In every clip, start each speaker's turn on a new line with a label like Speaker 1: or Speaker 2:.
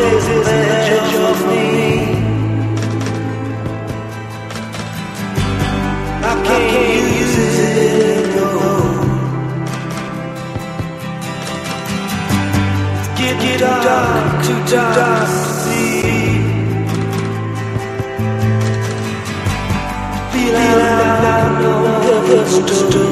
Speaker 1: Takes his edge off me. I can't use it. Get, get dark, too dark to see. Feel I'm no headstone. Na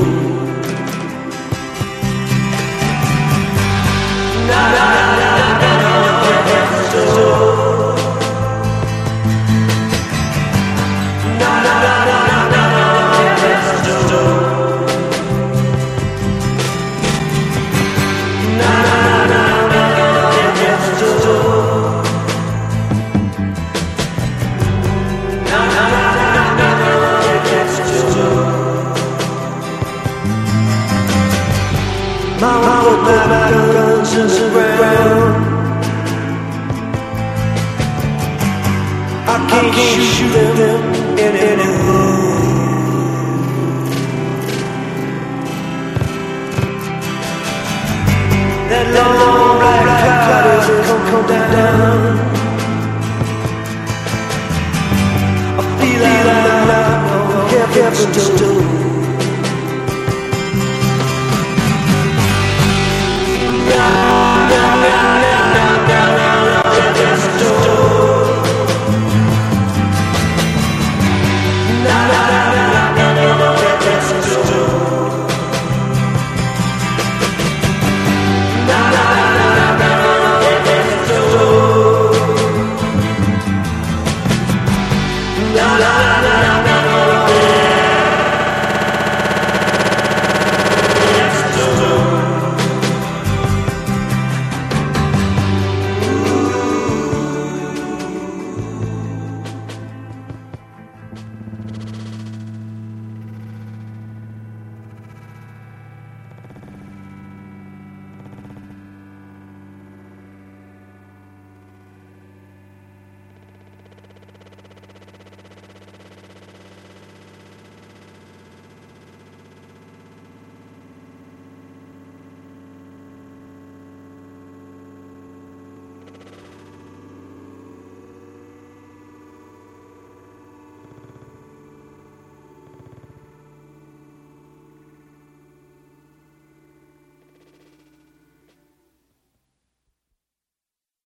Speaker 1: My walk with my guns in the ground. I can't, I can't shoot them, them in anything. That long black cloud is come, come down. down. I feel like I'm still.